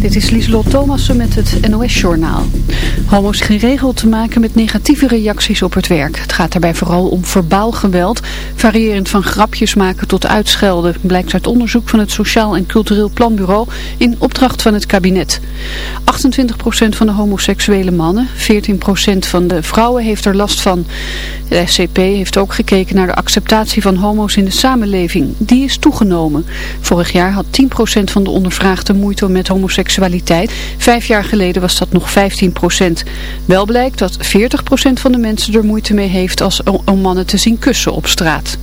Dit is Lieselot Thomassen met het NOS-journaal. Homo's geregeld te maken met negatieve reacties op het werk. Het gaat daarbij vooral om verbaal geweld, variërend van grapjes maken tot uitschelden. Blijkt uit onderzoek van het Sociaal en Cultureel Planbureau in opdracht van het kabinet. 28% van de homoseksuele mannen, 14% van de vrouwen heeft er last van. De SCP heeft ook gekeken naar de acceptatie van homo's in de samenleving. Die is toegenomen. Vorig jaar had 10% van de ondervraagden moeite met homoseksualiteit Vijf jaar geleden was dat nog 15 procent. Wel blijkt dat 40 procent van de mensen er moeite mee heeft als, om mannen te zien kussen op straat.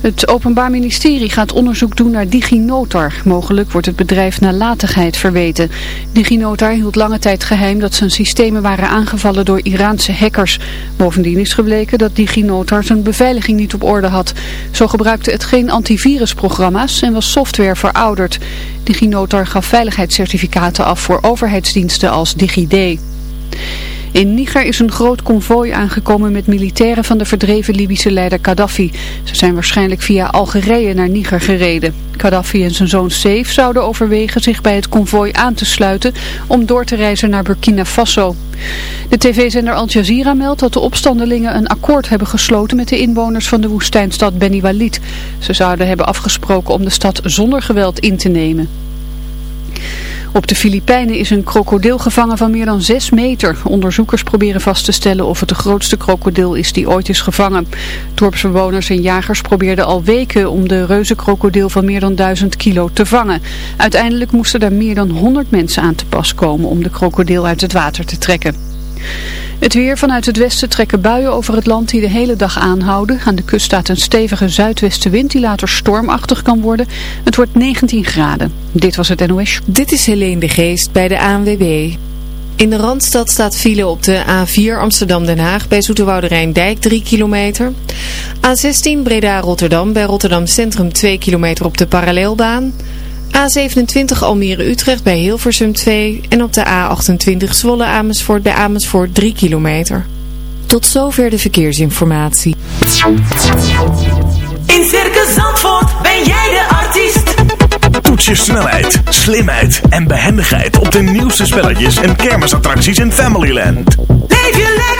Het Openbaar Ministerie gaat onderzoek doen naar DigiNotar. Mogelijk wordt het bedrijf nalatigheid verweten. DigiNotar hield lange tijd geheim dat zijn systemen waren aangevallen door Iraanse hackers. Bovendien is gebleken dat DigiNotar zijn beveiliging niet op orde had. Zo gebruikte het geen antivirusprogramma's en was software verouderd. DigiNotar gaf veiligheidscertificaten af voor overheidsdiensten als DigiD. In Niger is een groot konvooi aangekomen met militairen van de verdreven Libische leider Gaddafi. Ze zijn waarschijnlijk via Algerije naar Niger gereden. Gaddafi en zijn zoon Saif zouden overwegen zich bij het konvooi aan te sluiten om door te reizen naar Burkina Faso. De tv-zender Al Jazeera meldt dat de opstandelingen een akkoord hebben gesloten met de inwoners van de woestijnstad Beni Walid. Ze zouden hebben afgesproken om de stad zonder geweld in te nemen. Op de Filipijnen is een krokodil gevangen van meer dan 6 meter. Onderzoekers proberen vast te stellen of het de grootste krokodil is die ooit is gevangen. Dorpsbewoners en jagers probeerden al weken om de reuze krokodil van meer dan 1000 kilo te vangen. Uiteindelijk moesten er meer dan 100 mensen aan te pas komen om de krokodil uit het water te trekken. Het weer vanuit het westen trekken buien over het land die de hele dag aanhouden. Aan de kust staat een stevige zuidwestenwind die later stormachtig kan worden. Het wordt 19 graden. Dit was het NOS. Dit is Helene de Geest bij de ANWB. In de Randstad staat file op de A4 Amsterdam-Den Haag bij Zoeterwoude Dijk 3 kilometer. A16 Breda-Rotterdam bij Rotterdam Centrum 2 kilometer op de parallelbaan. A27 Almere-Utrecht bij Hilversum 2 en op de A28 Zwolle-Amersfoort bij Amersfoort 3 kilometer. Tot zover de verkeersinformatie. In Circus Zandvoort ben jij de artiest. Toets je snelheid, slimheid en behendigheid op de nieuwste spelletjes en kermisattracties in Familyland. Leef je lekker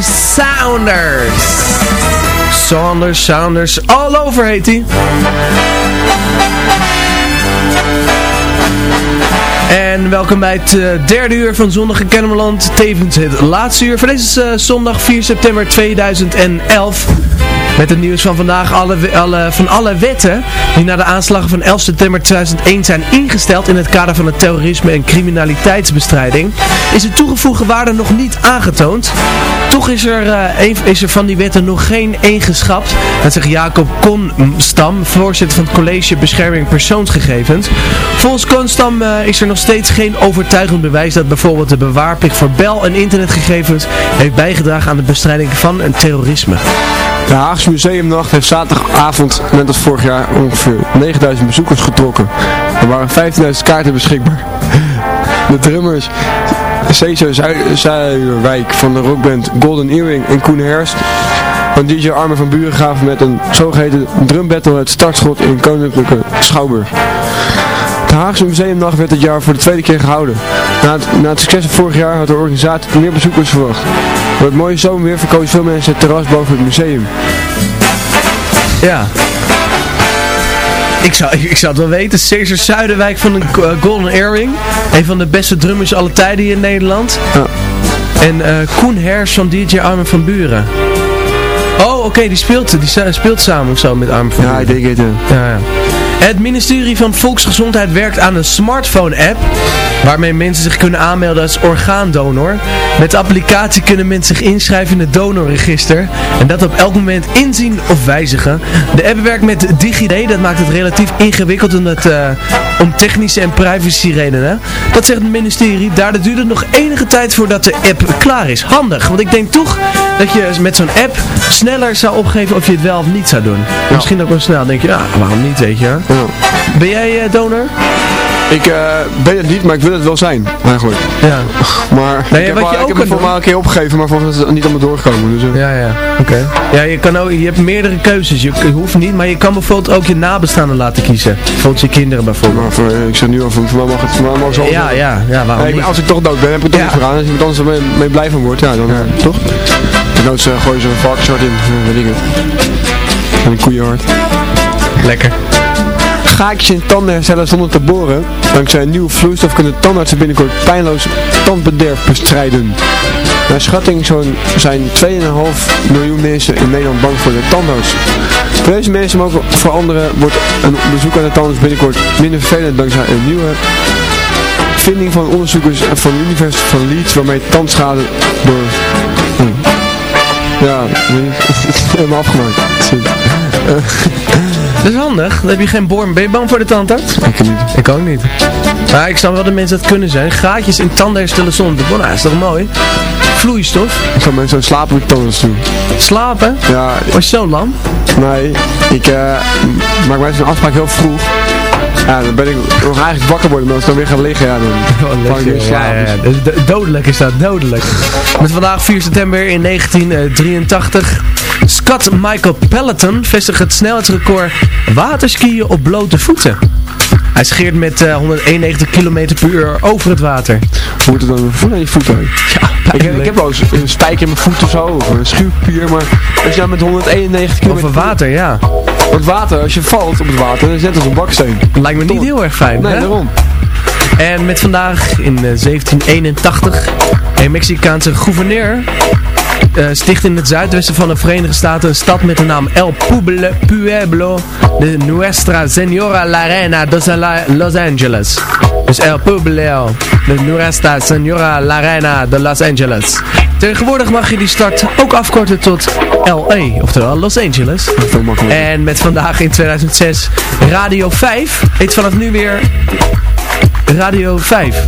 Saunders. Saunders, Saunders, all over heet hij. En welkom bij het uh, derde uur van Zondag in Kennemerland. Tevens het laatste uur van deze uh, zondag 4 september 2011. Met het nieuws van vandaag alle, alle, van alle wetten die na de aanslagen van 11 september 2001 zijn ingesteld in het kader van het terrorisme en criminaliteitsbestrijding, is de toegevoegde waarde nog niet aangetoond. Toch is er, is er van die wetten nog geen één geschrapt. Dat zegt Jacob Konstam, voorzitter van het college Bescherming Persoonsgegevens. Volgens Konstam uh, is er nog steeds geen overtuigend bewijs dat bijvoorbeeld de bewaarplicht voor bel- en internetgegevens heeft bijgedragen aan de bestrijding van een terrorisme. De Haagse Museumnacht heeft zaterdagavond, net als vorig jaar, ongeveer 9000 bezoekers getrokken. Er waren 15.000 kaarten beschikbaar. De drummers Cesar Zuiderwijk van de rockband Golden Earring en Koen Herst van DJ Arme van Buren gaven met een zogeheten drumbattle het startschot in Koninklijke Schouwburg. De Haagse Museumnacht werd dit jaar voor de tweede keer gehouden. Na het, na het succes van vorig jaar had de organisatie meer bezoekers verwacht. Door het mooie zomerweer verkozen veel mensen het terras boven het museum. Ja. Ik zou, ik, ik zou het wel weten. Cesar Zuiderwijk van de uh, Golden Earring. Een van de beste drummers alle tijden hier in Nederland. Ja. En uh, Koen Hers van DJ Armin van Buren. Oh, oké, okay, die, speelt, die speelt samen of zo met Armin van ja, Buren. Ja, ik denk het. Ja, ja. Het ministerie van Volksgezondheid werkt aan een smartphone-app waarmee mensen zich kunnen aanmelden als orgaandonor. Met de applicatie kunnen mensen zich inschrijven in het donorregister en dat op elk moment inzien of wijzigen. De app werkt met DigiD, dat maakt het relatief ingewikkeld omdat, uh, om technische en privacy redenen. Dat zegt het ministerie, daardoor duurt het nog enige tijd voordat de app klaar is. Handig, want ik denk toch dat je met zo'n app sneller zou opgeven of je het wel of niet zou doen. Ja. Misschien ook wel snel, denk je, ja, waarom niet, weet je. Ja. Ben jij uh, donor? Ik uh, ben het niet, maar ik wil het wel zijn, eigenlijk. Ja. Maar nee, ik heb, wat al, ik ook heb het voor mij een keer opgegeven, maar volgens mij is het niet allemaal doorgekomen. Dus, uh. Ja, ja, oké. Okay. Ja, je, kan ook, je hebt meerdere keuzes. Je, je, hoeft niet, maar je kan bijvoorbeeld ook je nabestaanden laten kiezen. Bijvoorbeeld je kinderen bijvoorbeeld. Maar voor, ik zeg nu al, voor, voor mij mag het voor mij mag zo Ja, ja, ja, waarom? Als ik toch dood ben, heb ik het toch Ja. niet gedaan. Als iemand anders er mee, mee blij van wordt, ja, dan Ja. toch? Noods uh, gooi je zo'n varkenshart in, uh, weet ik het. En een koeienhart. Lekker. Gaatjes in tanden herstellen zonder te boren. Dankzij een nieuwe vloeistof kunnen tandartsen binnenkort pijnloos tandbederf bestrijden. Naar schatting zijn 2,5 miljoen mensen in Nederland bang voor de tandarts. Voor deze mensen, maar ook voor anderen, wordt een bezoek aan de tandarts binnenkort minder vervelend dankzij een nieuwe vinding van onderzoekers van de Universiteit van Leeds waarmee tandschade door... Ja, helemaal afgemaakt. Dat is handig. Dan heb je geen boor. Ben je bang voor de tandarts? Ik niet. Ik ook niet. Maar ik snap wel dat mensen dat kunnen zijn. Gaatjes in tanden herstellen zonder boren. Nou, is toch mooi? Vloeistof. Ik ga mensen slapen met tandarts doen. Slapen? Ja, Was je zo lam? Nee, ik uh, maak meestal een afspraak heel vroeg. Ja, dan ben ik nog eigenlijk wakker worden, maar als ik dan weer ga liggen, ja, dan in slaap. Ja, ja, ja. Dus do- dodelijk is dat, dodelijk. Met vandaag 4 september in 1983. Scott Michael Peloton vestigt het snelheidsrecord waterskiën op blote voeten. Hij scheert met eh, 191 km per uur over het water. Hoe moet het dan voelen aan je voeten? Ja, Ik heb, ik heb wel eens een spijk in mijn voet of zo, of een schuurpier, maar als je dan met 191 km Over water, ja. Want water, als je valt op het water, dan is het een baksteen. Lijkt me niet heel erg fijn, Nee, hè? daarom. En met vandaag in eh, 1781 een Mexicaanse gouverneur eh, sticht in het zuidwesten van de Verenigde Staten een stad met de naam El Pueblo, Pueblo de Nuestra Senora La Reina de La- Los Angeles. Dus El Pueblo de Nuestra Senora La Reina de Los Angeles. Tegenwoordig mag je die stad ook afkorten tot LA, oftewel Los Angeles. En met vandaag in 2006 Radio 5 heet vanaf nu weer Radio 5.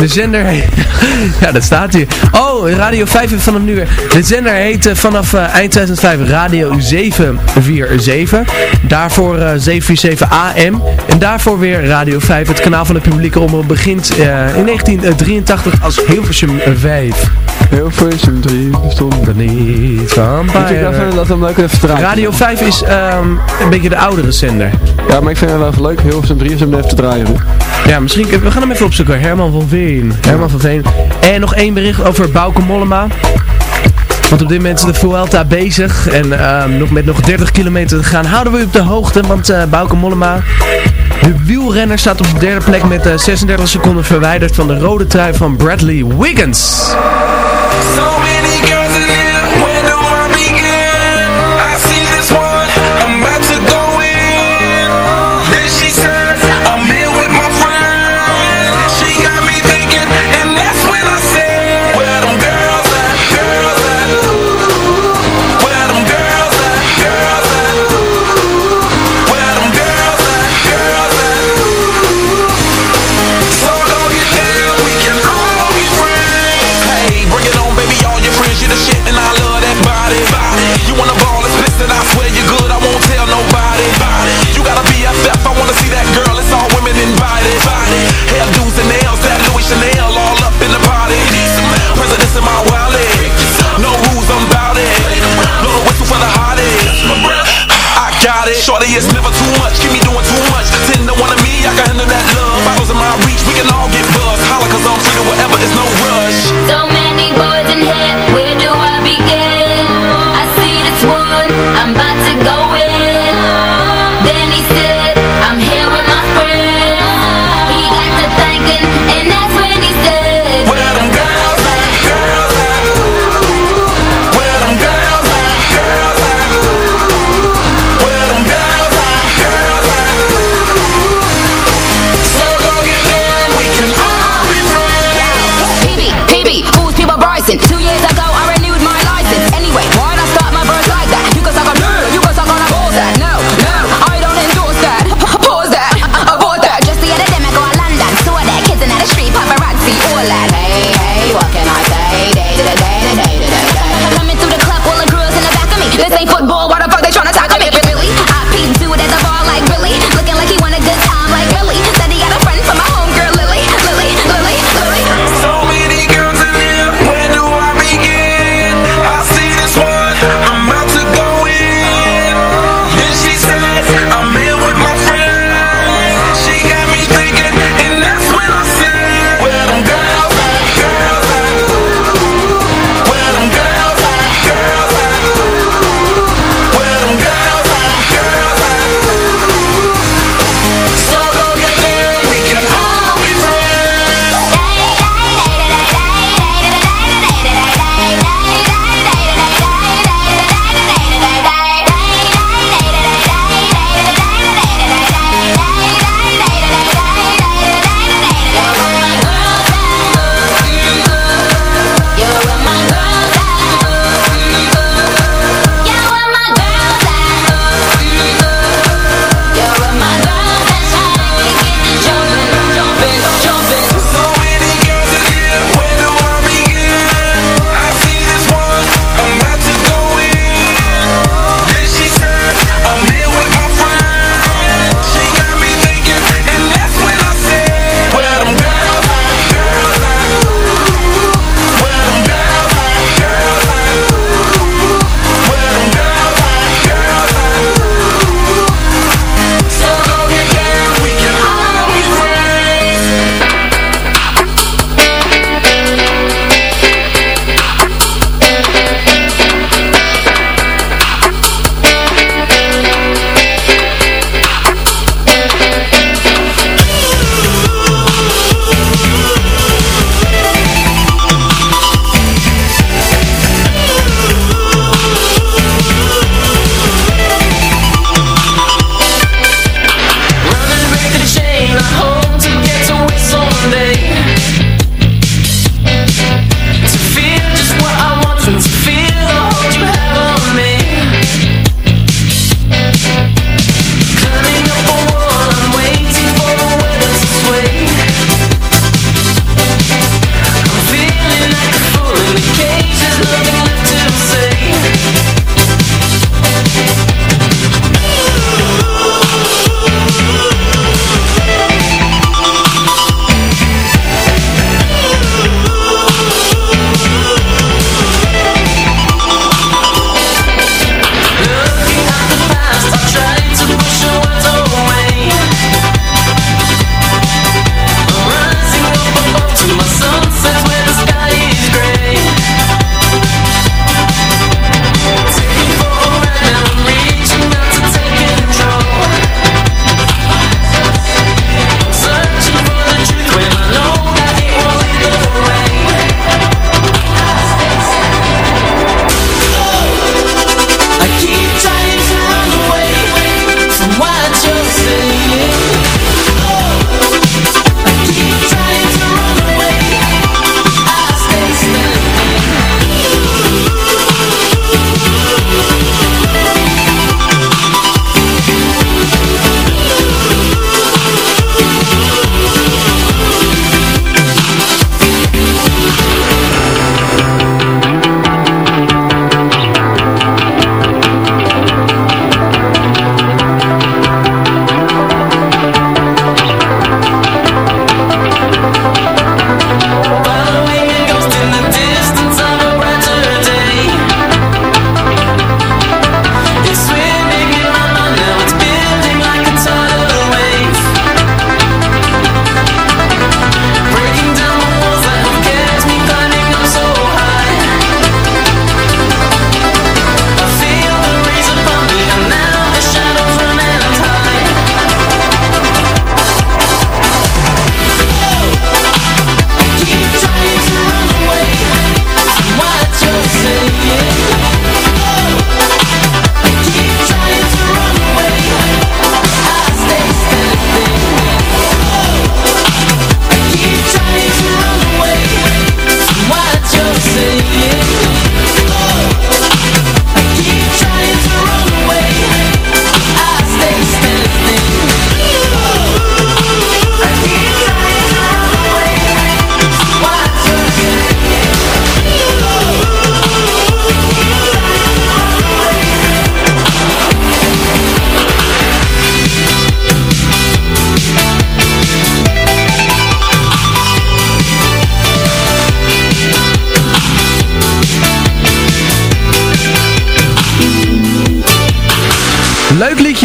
De zender heet... ja, dat staat hier. Oh, Radio 5 heeft vanaf nu weer... De zender heet eh, vanaf eh, eind 2005 Radio 747. Daarvoor eh, 747 AM. En daarvoor weer Radio 5. Het kanaal van de publieke omroep begint eh, in 1983 als Hilversum 5. Heel veel is hem drie stonden. Dat niet van Ik vind dat Bayern. dat hem leuk even te draaien. Radio 5 is ehm, een beetje de oudere zender. Ja, maar ik vind het wel even leuk. Heel veel 3 is hem even te draaien. Ja, misschien, we gaan hem even opzoeken. Herman van Veen. Herman van Veen. En nog één bericht over Bauke Mollema. Want op dit moment is de Vuelta bezig. En ehm, nog met nog 30 kilometer te gaan houden we u op de hoogte. Want uh, Bauke Mollema, de wielrenner, staat op de derde plek met 36 seconden verwijderd van de rode trui van Bradley Wiggins.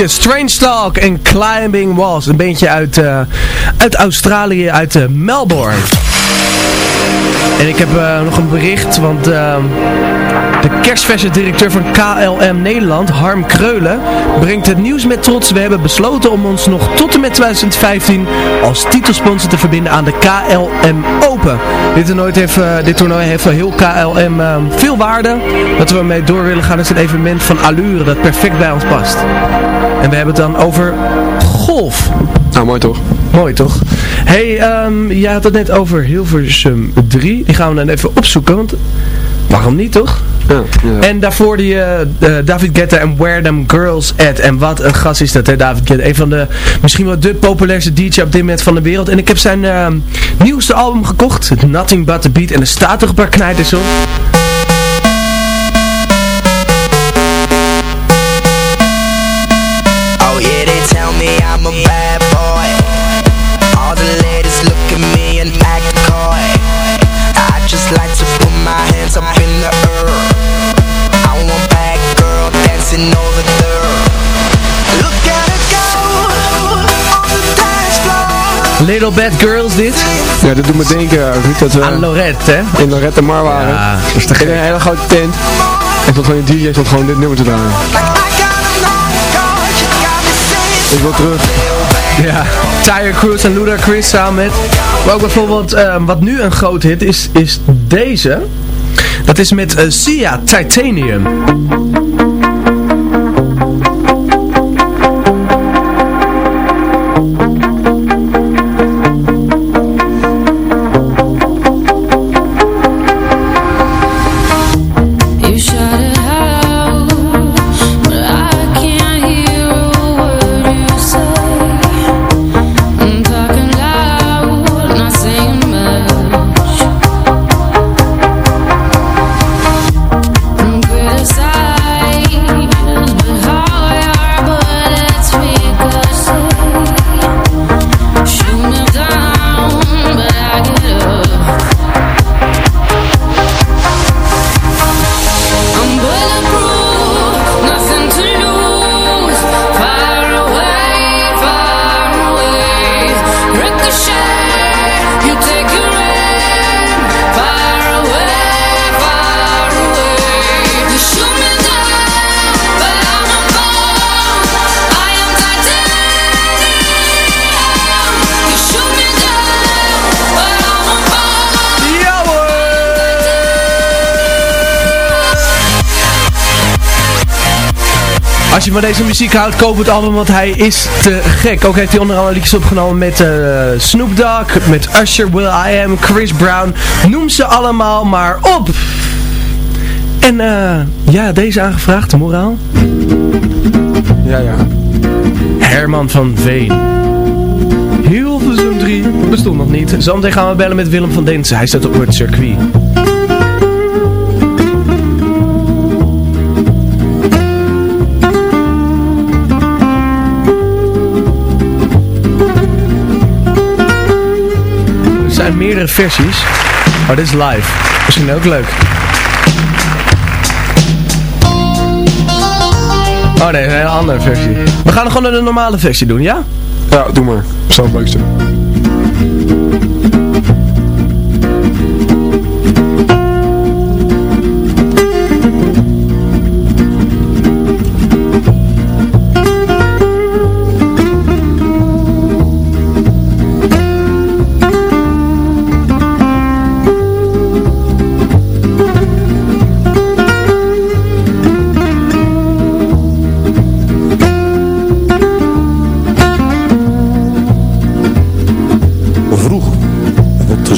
Strange Talk en Climbing Walls. Een beentje uit, uh, uit Australië, uit uh, Melbourne. En ik heb uh, nog een bericht, want de kerstverse directeur van KLM Nederland, Harm Kreulen, brengt het nieuws met trots. We hebben besloten om ons nog tot en met 2015 als titelsponsor te verbinden aan de KLM Open. Dit toernooi heeft, uh, dit toernooi heeft voor heel KLM uh, veel waarde. Dat we ermee door willen gaan is een evenement van allure dat perfect bij ons past. En we hebben het dan over golf. Nou, mooi toch? Mooi toch? hey, um, je had het net over Hilversum 3. Die gaan we dan even opzoeken, want waarom niet toch? Ja, ja. En daarvoor die uh, David Guetta en Where Them Girls At. En wat een gast is dat hè, David Guetta. Een van de, misschien wel de populairste DJ op dit moment van de wereld. En ik heb zijn uh, nieuwste album gekocht. Nothing But The Beat. En er staat toch een paar knijters op. Oh yeah, they tell me I'm a bad Little Bad Girls dit. Ja, dat doet me denken, Ruud, dat we Aan Lorette, hè? in Lorette Mar waren. Ja, dat is te in gek. een hele grote tent. En stond gewoon een DJ stond gewoon dit nummer te draaien. Ik wil terug. Ja, Tyre Cruise en Ludacris samen met. Maar ook bijvoorbeeld, ehm, wat nu een groot hit is, is deze. Dat is met eh, Sia Titanium. Als je van deze muziek houdt, koop het album, want hij is te gek. Ook heeft hij onder andere liedjes opgenomen met eh, Snoop Dogg, met Usher, Will I Am, Chris Brown. Noem ze allemaal maar op. En eh, ja, deze aangevraagd, de moraal. Ja, ja. Herman van Veen. Hilversum 3 bestond nog niet. Zometeen gaan we bellen met Willem van Densen. Hij staat op het circuit. Meerdere versies. Maar dit is live. Misschien ook leuk. Oh nee, een hele andere versie. We gaan gewoon een normale versie doen, ja? Ja, doe maar. Wel het leukste.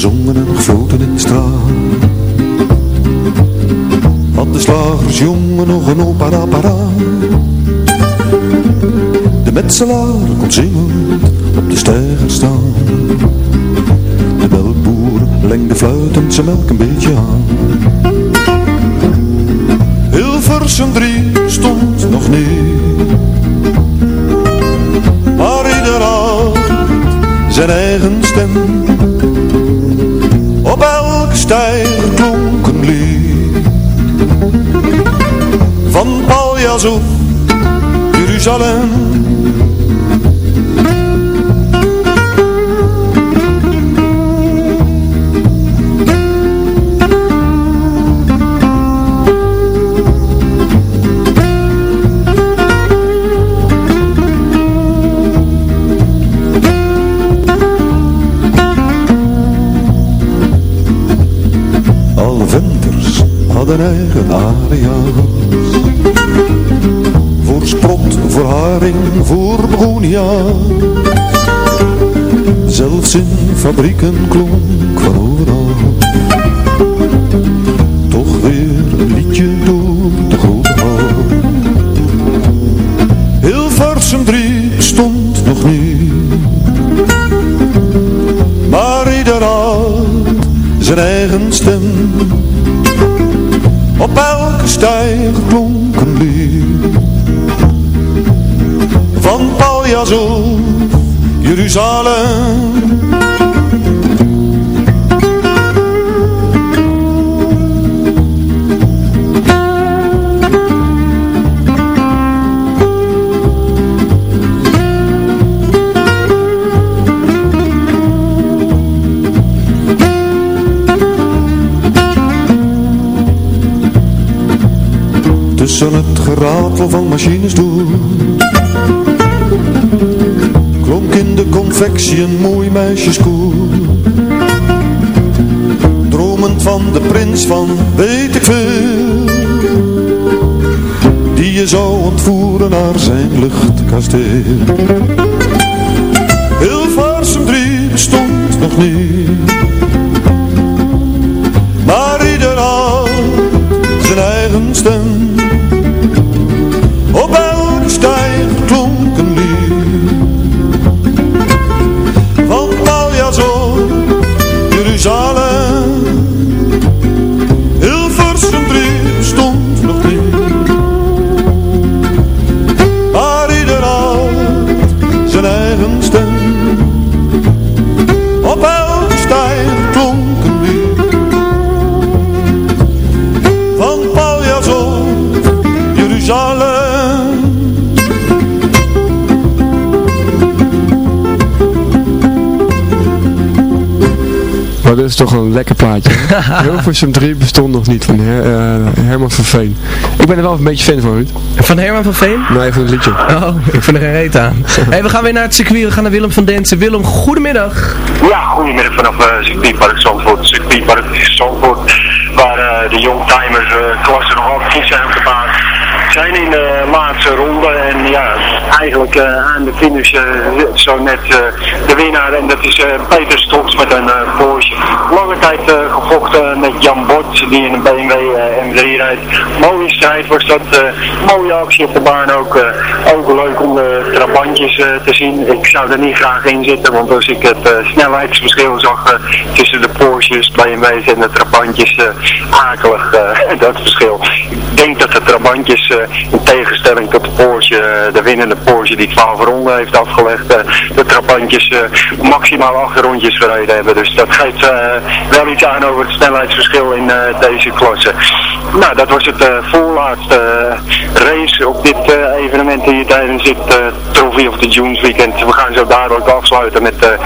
Gezongen en gefloten in de straat. Had de slagersjongen nog een opera paraat. De metselaar kon zingen op de steiger staan. De melkboer lengde fluitend zijn melk een beetje aan. Hilversum drie stond nog niet. Maar ieder had zijn eigen stem. Stijger klonk een lied. Van Paljas Jeruzalem. Eigen aria's. Voor sprot, voor haring, voor begonia. Zelfs in fabrieken klonk van overal. Toch weer een liedje door de grote hal. Hilversum 3 bestond nog niet. Maar ieder had zijn eigen stem. Op elke stijger klonk een lied. Van Paljas Jeruzalem. Van machines door. Klonk in de confectie een mooi meisjeskoor. Dromend van de prins van weet ik veel Die je zou ontvoeren naar zijn luchtkasteel. Hilversum 3 bestond nog niet lekker plaatje. Hilversum 3 bestond nog niet van Her, eh, Herman van Veen. Ik ben er wel een beetje fan van, Ruud. Van Herman van Veen? Nee, van het liedje. Oh, ik vind er geen reet aan. hey, we gaan weer naar het circuit. We gaan naar Willem van Densen. Willem, goedemiddag. Ja, goedemiddag vanaf uh, circuitpark Zandvoort. Circuitpark Zandvoort, waar eh, de youngtimers uh, klassen nog actief zijn op de baan. Zijn in de laatste ronde en ja, eigenlijk eh, aan de finish eh, zo net eh, de winnaar en dat is eh, Peter Stoks met een eh, Porsche. Lange tijd eh, gevochten met Jan Bort die in een BMW eh, M3 rijdt. Mooie strijd was dat, eh, mooie actie op de baan ook. eh, ook leuk om de trabantjes eh, te zien. Ik zou er niet graag in zitten, want als ik het eh, snelheidsverschil zag eh, tussen de Porsches, BMW's en de trabantjes, eh, akelig eh, dat verschil. Denk dat de trabantjes eh, in tegenstelling tot de Porsche, eh, de winnende Porsche die 12 ronden heeft afgelegd, eh, de trabantjes maximaal 8 rondjes gereden hebben. Dus dat geeft wel iets aan over het snelheidsverschil in deze klasse. Nou, dat was het voorlaatste race op dit evenement hier tijdens eh, Trophy of the Dunes weekend. We gaan zo dadelijk afsluiten met de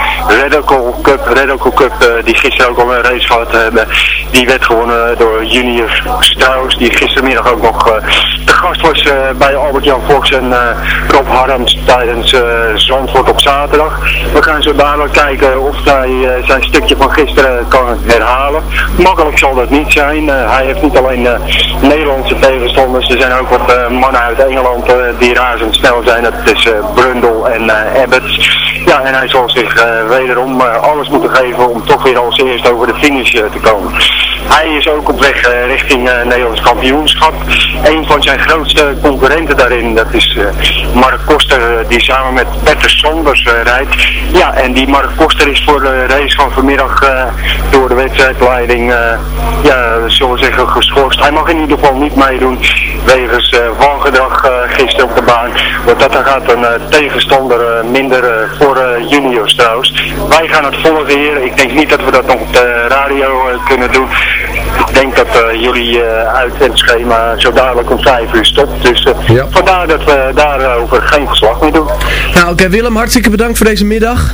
Ocle Cup. Ocle Cup die gisteren ook al een race gehad hebben. Die werd gewonnen door Junior Strauss, die gistermiddag ook nog eh, de gast was eh, bij Albert-Jan Fox en eh, Rob Harms tijdens Zandvoort op zaterdag. We gaan zo dadelijk kijken of hij zijn stukje van gisteren kan herhalen. Makkelijk zal dat niet zijn. Hij heeft niet alleen Nederlandse tegenstanders, er zijn ook wat mannen uit Engeland die razendsnel zijn. Dat is Brundle en Abbott. Ja, en hij zal zich wederom alles moeten geven om toch weer als eerst over de finish te komen. Hij is ook op weg eh, richting eh, Nederlands kampioenschap. Een van zijn grootste concurrenten daarin, dat is eh, Mark Koster, die samen met Peter Sanders eh, rijdt. Ja, en die Mark Koster is voor de race van vanmiddag door de wedstrijdleiding, ja, zullen we geschorst. Hij mag in ieder geval niet meedoen wegens wangedrag gisteren op de baan. Want dat gaat een tegenstander minder voor juniors trouwens. Wij gaan het volgen hier. Ik denk niet dat we dat nog op de radio kunnen doen. Ik denk dat eh, jullie uh, uitzendschema zo dadelijk om 5 uur stopt. Dus uh, vandaar dat we daarover geen verslag meer doen. Nou oké Willem, hartstikke bedankt voor deze middag.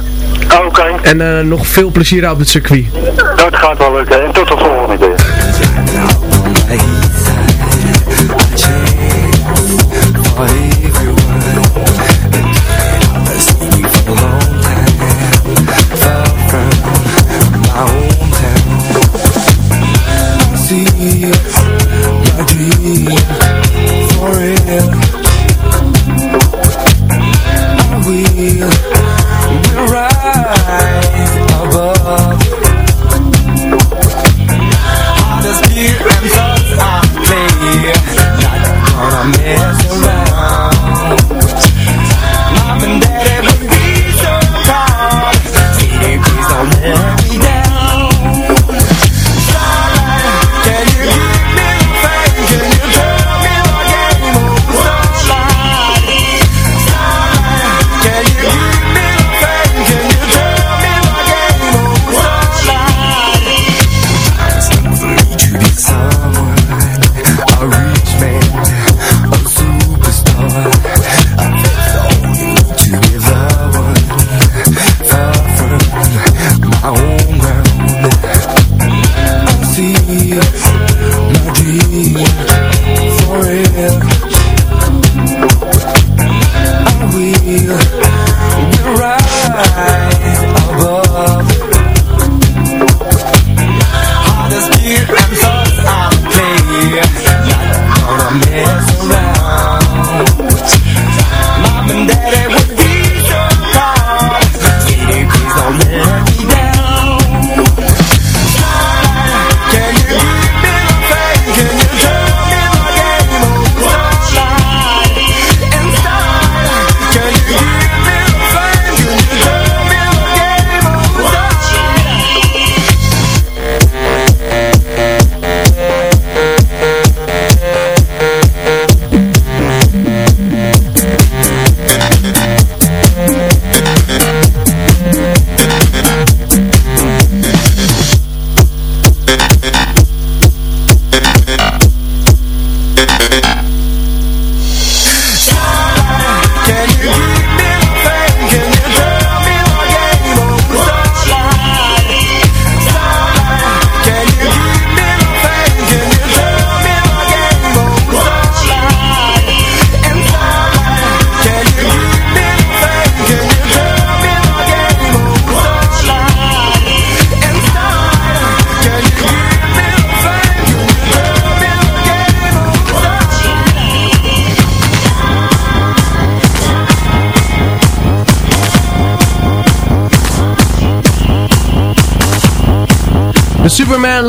Oké. En nog veel plezier op het circuit. Dat gaat wel lukken en tot de volgende keer.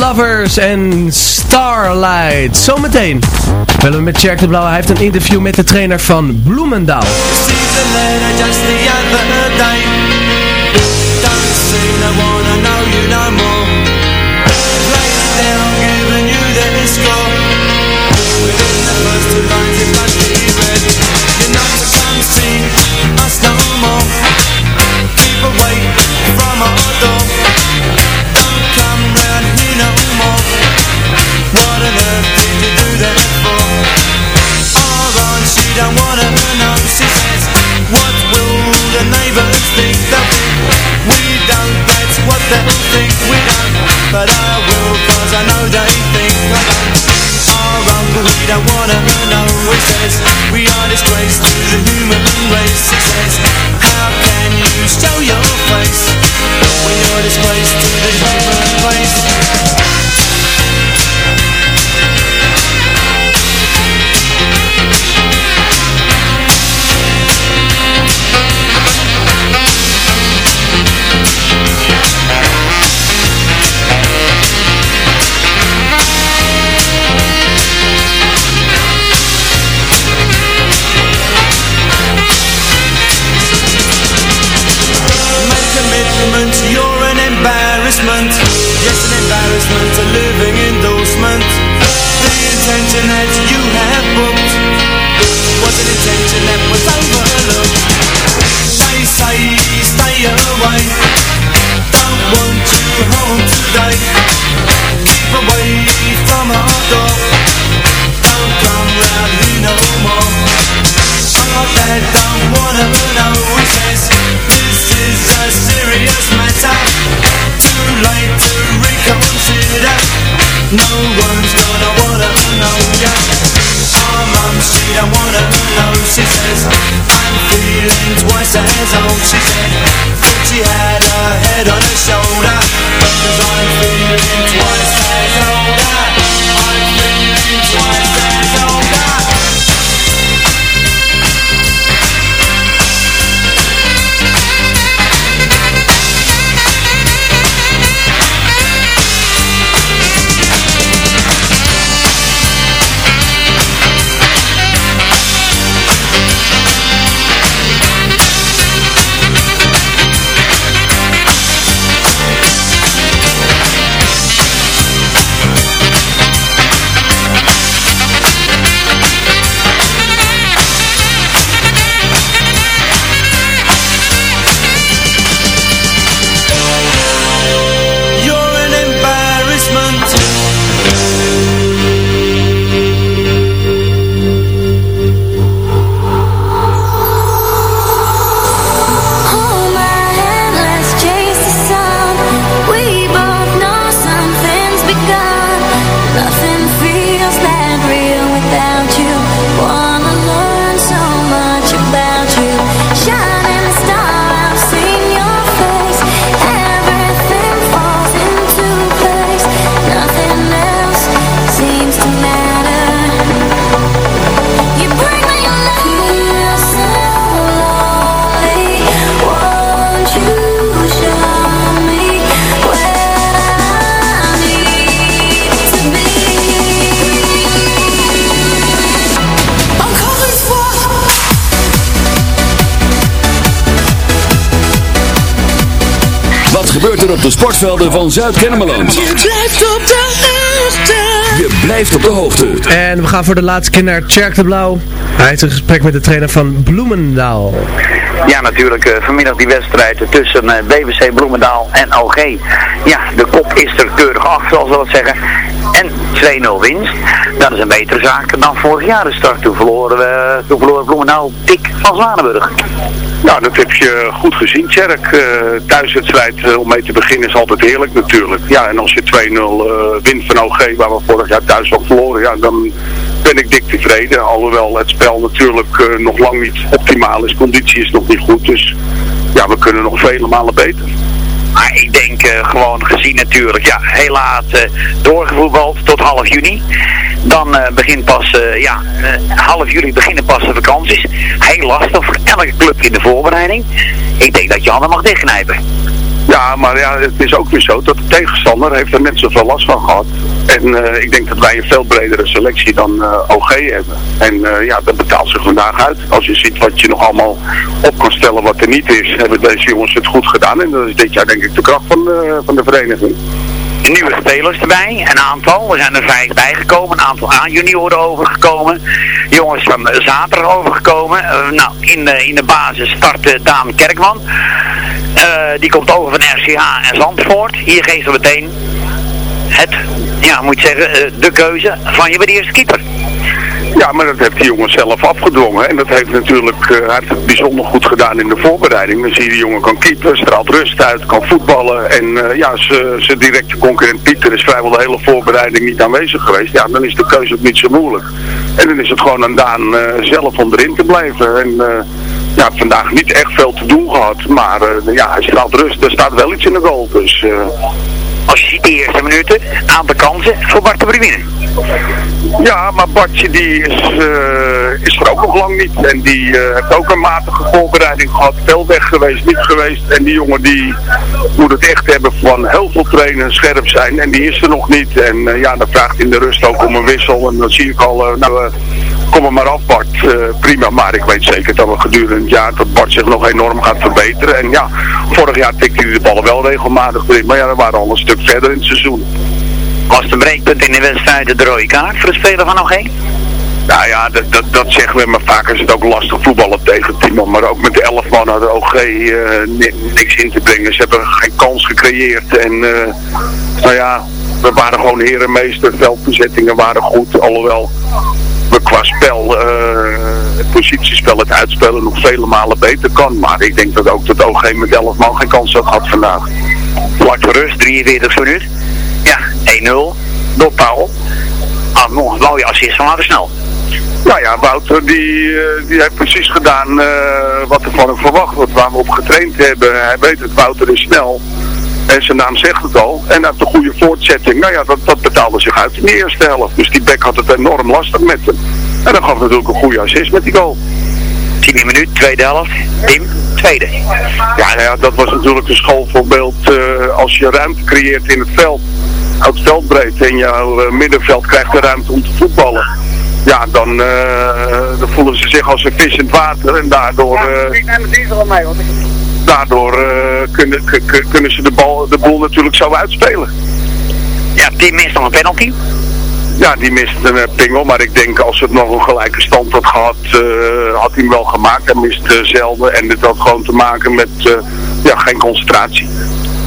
Lovers en Starlight. Zometeen willen we met Jack de Blauw. Hij heeft een interview met de trainer van Bloemendaal. Van Zuid-Kennemerland? Je blijft op de hoogte. Je blijft op de hoogte. En we gaan voor de laatste keer naar Tjerk de Blauw. Hij heeft een gesprek met de trainer van Bloemendaal. Ja, natuurlijk. eh, vanmiddag die wedstrijd tussen eh, BVC Bloemendaal en OG. Ja, de kop is er keurig af, zoals we dat zeggen. En 2-0 winst. Dat is een betere zaak dan vorig jaar de start. Toen verloren, we, toen verloren Bloemendaal dik van Zwanenburg. Nou, dat heb je goed gezien, Tjerk. Eh thuiswedstrijd eh, om mee te beginnen is altijd heerlijk natuurlijk. Ja, en als je 2-0 eh, wint van OG, waar we vorig jaar thuis al verloren, ja, dan ben ik dik tevreden. Alhoewel het spel natuurlijk eh, nog lang niet optimaal is. Conditie is nog niet goed, dus ja, we kunnen nog vele malen beter. Maar ik denk eh, gewoon gezien natuurlijk, ja, heel laat eh, doorgevoetbald tot half juni. Dan eh, begint pas, ja, half juli beginnen pas de vakanties. Heel lastig voor elke club in de voorbereiding. Ik denk dat je handen mag dichtknijpen. Ja, maar ja, het is ook weer zo dat de tegenstander heeft er net zoveel last van gehad. En eh, ik denk dat wij een veel bredere selectie dan eh, OG hebben. En eh, ja, dat betaalt zich vandaag uit. Als je ziet wat je nog allemaal op kan stellen wat er niet is, hebben deze jongens het goed gedaan. En dat is dit jaar denk ik de kracht van van de vereniging. Nieuwe spelers erbij, een aantal. Er zijn er vijf bijgekomen, een aantal A-junioren overgekomen. Jongens van zaterdag overgekomen. Nou, in de, in de basis start Daan Kerkman. Eh, die komt over van RCH en Zandvoort. Hier geeft ze meteen het, ja, moet je zeggen, eh, de keuze van je de eerste keeper. Ja, maar dat heeft die jongen zelf afgedwongen. En dat heeft natuurlijk, het bijzonder goed gedaan in de voorbereiding. Dan zie je die jongen kan keepen, straalt rust uit, kan voetballen. En eh, ja, zijn directe concurrent Pieter is vrijwel de hele voorbereiding niet aanwezig geweest. Ja, dan is de keuze ook niet zo moeilijk. En dan is het gewoon aan Daan zelf om erin te blijven. En ja, vandaag niet echt veel te doen gehad. Maar eh, ja, hij straalt rust, er staat wel iets in de goal. Dus... eh, Als je ziet de eerste minuten, aantal kansen voor Bart de Bruyne. Ja, maar Bartje die is, eh, is er ook nog lang niet. En die heeft ook een matige voorbereiding gehad. Veel weg geweest, niet geweest. En die jongen die moet het echt hebben van heel veel trainen, scherp zijn. En die is er nog niet. En ja, dan vraagt in de rust ook om een wissel. En dan zie ik al, nou, kom er maar af Bart. Eh, prima, maar ik weet zeker dat we gedurende het jaar dat Bart zich nog enorm gaat verbeteren. En ja, vorig jaar tikte hij de ballen wel regelmatig erin. Maar ja, we waren al een stuk verder in het seizoen. Was een breekpunt in de wedstrijd de rode kaart voor de speler van OG? Nou ja, dat, dat, dat zeggen we, maar vaak is het ook lastig voetballen tegen Timon. Maar ook met de 11 man had de OG eh, ni- niks in te brengen. Ze hebben geen kans gecreëerd. En eh, nou ja, we waren gewoon herenmeester. Veldbezettingen waren goed. Alhoewel we qua spel, eh, het positiespel, het uitspelen nog vele malen beter kan. Maar ik denk dat ook dat OG met 11 man geen kans had gehad vandaag. Vlak voor rust, 43 minuut. Ja, 1-0. door Paul. Ah, nog een mooie assist van Snel. Nou ja, Wouter die, eh, die heeft precies gedaan eh, wat er van hem verwacht wordt, waar we op getraind hebben. Hij weet het, Wouter is snel. En zijn naam zegt het al. En heeft een goede voortzetting. Nou ja, dat, dat betaalde zich uit in de eerste helft. Dus die bek had het enorm lastig met hem. En dan gaf natuurlijk een goede assist met die goal. Tiende minuut, tweede helft. Tim, tweede. Ja, nou ja, dat was natuurlijk een schoolvoorbeeld. eh, als je ruimte creëert in het veld, uit het veldbreed en jouw eh, middenveld krijgt de ruimte om te voetballen. Ja, dan, eh, dan voelen ze zich als een vis in het water en daardoor, eh, ik neem het diesel al mee, want ik... daardoor eh, kunnen, kunnen ze de, bal, de boel natuurlijk zo uitspelen. Ja, Tim mist nog een penalty. Ja, die mist een eh, pingel, maar ik denk als het nog een gelijke stand had gehad, eh, had hij hem wel gemaakt. Hij mist eh, zelden en dit had gewoon te maken met ja, geen concentratie.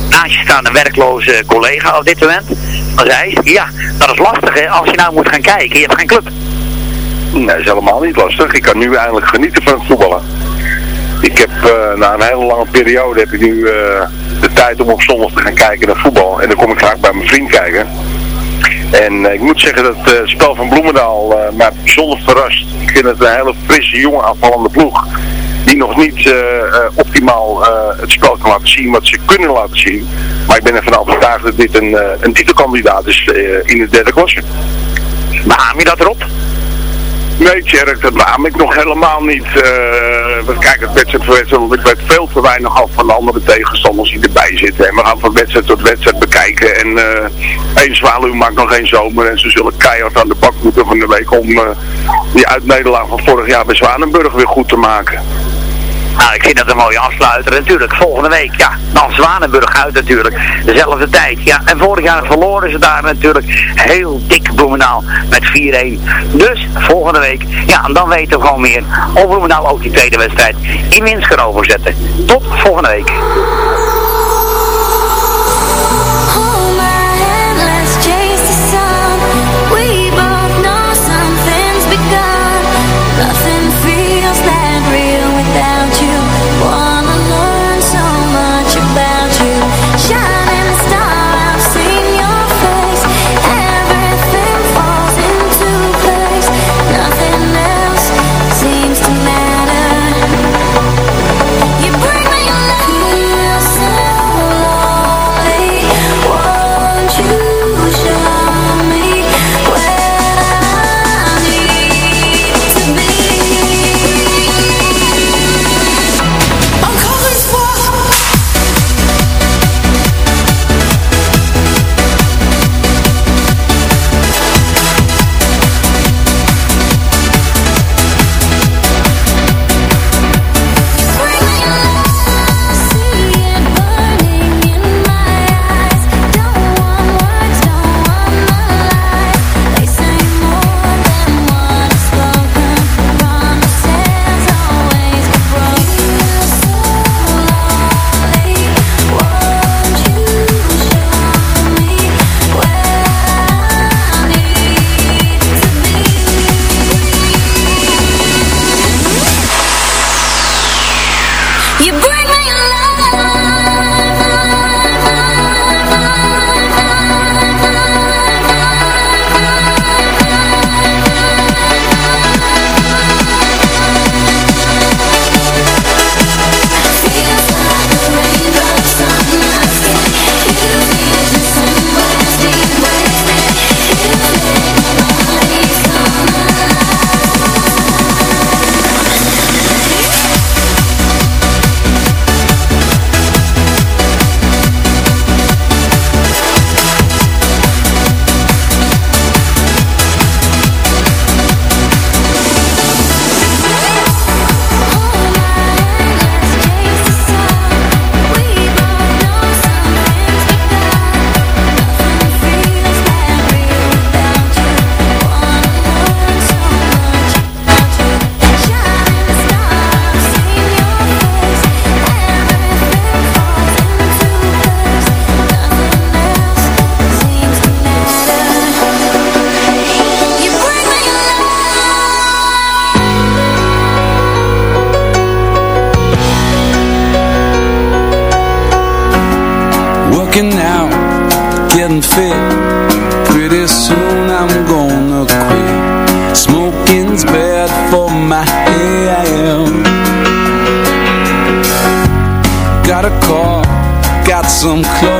Naast je staat een werkloze collega op dit moment. Dan zei hij, ja, dat is lastig hè, als je nou moet gaan kijken. Je hebt geen club. Nee, dat is helemaal niet lastig. Ik kan nu eindelijk genieten van het voetballen. Ik heb eh, na een hele lange periode heb ik nu eh, de tijd om op zondag te gaan kijken naar voetbal. En dan kom ik graag bij mijn vriend kijken. En eh, ik moet zeggen dat het spel van Bloemendaal mij bijzonder verrast. Ik vind het een hele frisse, jonge aanvallende ploeg. Die nog niet optimaal het spel kan laten zien wat ze kunnen laten zien. Maar ik ben ervan overtuigd dat dit een, een titelkandidaat is in de derde klasse. Behaam je dat erop? Nee, Tjerk, dat beaam ik nog helemaal niet. Eh, we kijken wedstrijd voor wedstrijd, want ik weet veel te weinig af van de andere tegenstanders die erbij zitten. En we gaan van wedstrijd tot wedstrijd bekijken. En eh één zwaluw maakt nog geen zomer. En ze zullen keihard aan de bak moeten van de week om eh, die uitnederlaag van vorig jaar bij Zwanenburg weer goed te maken. Nou, ik vind dat een mooie afsluiter. Natuurlijk, volgende week, ja, dan Zwanenburg uit natuurlijk. Dezelfde tijd, ja. En vorig jaar verloren ze daar natuurlijk heel dik Bloemendaal met 4-1. Dus, volgende week, ja, dan weten we gewoon meer of Bloemendaal ook die tweede wedstrijd in winst kan overzetten. Tot volgende week. Some clothes,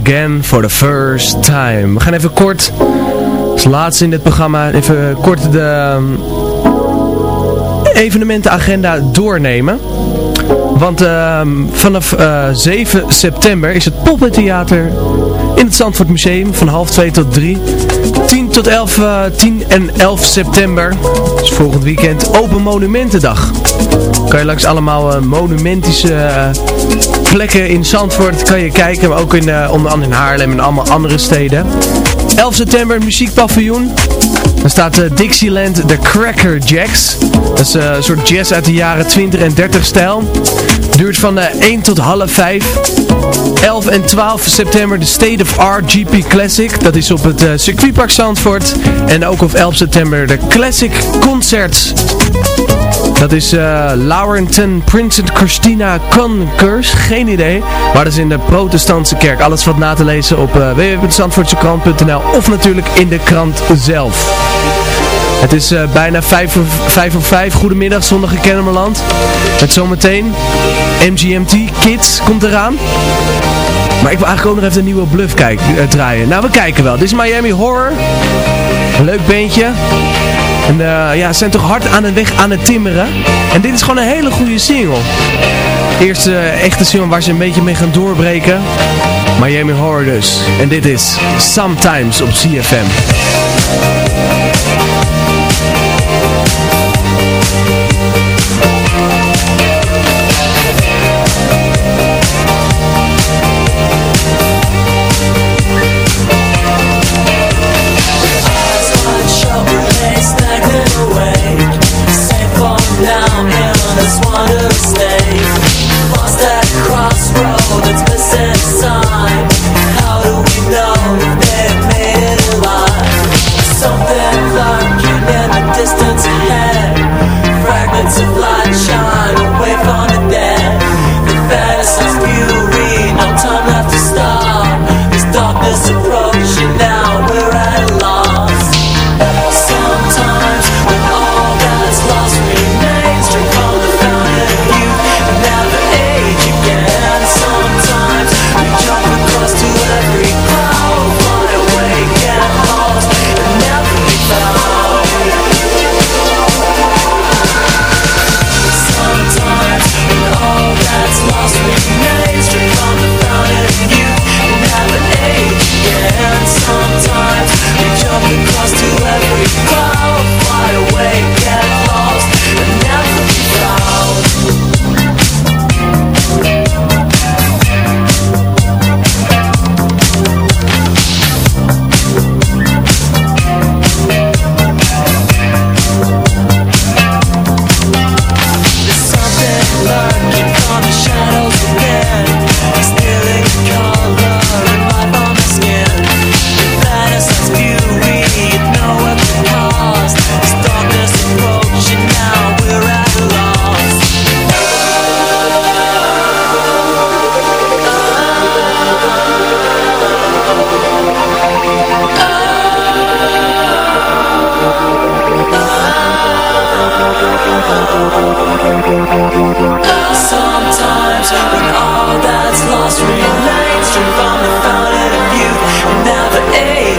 Again for the First Time. We gaan even kort, als laatste in dit programma, even kort de ehm, evenementenagenda doornemen. Want ehm, vanaf eh, 7 september is het Poppentheater in het Zandvoort Museum van half 2 tot 3. 10 tot 11, eh, 10 en 11 september, dus volgend weekend, Open Monumentendag. Kan je langs allemaal eh, monumentische eh, plekken in Zandvoort kan je kijken, maar ook in, eh, onder andere in Haarlem en allemaal andere steden. 11 september muziekpaviljoen. Dan staat eh, Dixieland The Cracker Jacks. Dat is eh, een soort jazz uit de jaren 20 en 30 stijl. Duurt van eh, 1 tot half 5. 11 en 12 september de State of Art GP Classic. Dat is op het circuitpark Zandvoort. En ook op 11 september de Classic Concerts. Dat is eh Laurenton Christina Concurs. Geen idee. Maar dat is in de protestantse kerk. Alles wat na te lezen op uh, of natuurlijk in de krant zelf. Het is eh, bijna 5 voor, 5 voor 5. Goedemiddag, zondag in Kennemerland. Met zometeen MGMT Kids komt eraan. Maar ik wil eigenlijk ook nog even een nieuwe bluff draaien. Nou, we kijken wel. Dit is Miami Horror. Leuk beentje. En eh, ja, ze zijn toch hard aan het weg aan het timmeren. En dit is gewoon een hele goede single. Eerste eh, echte single waar ze een beetje mee gaan doorbreken. Miami Horror dus. En dit is Sometimes op CFM. Lost at crossroad, it's missing time. How do we know?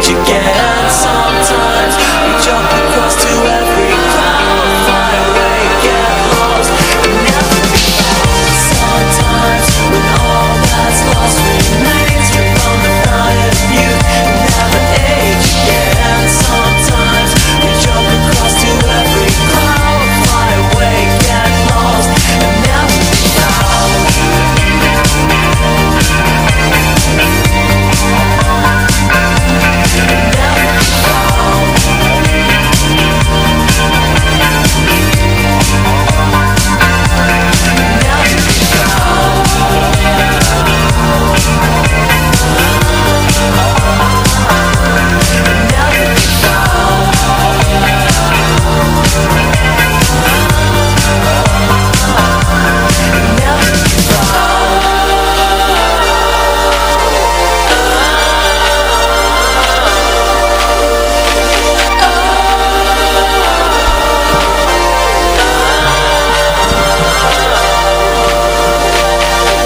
Age again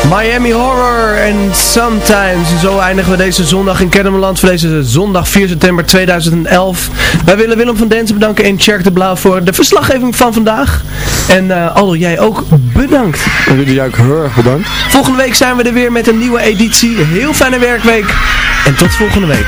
Miami Horror en Sometimes. En zo eindigen we deze zondag in Kennemerland voor deze zondag 4 september 2011. Wij willen Willem van Densen bedanken en Tjerk de Blauw voor de verslaggeving van vandaag. En eh Aldo, jij ook bedankt. En jullie ook heel erg bedankt. Volgende week zijn we er weer met een nieuwe editie. Heel fijne werkweek. En tot volgende week.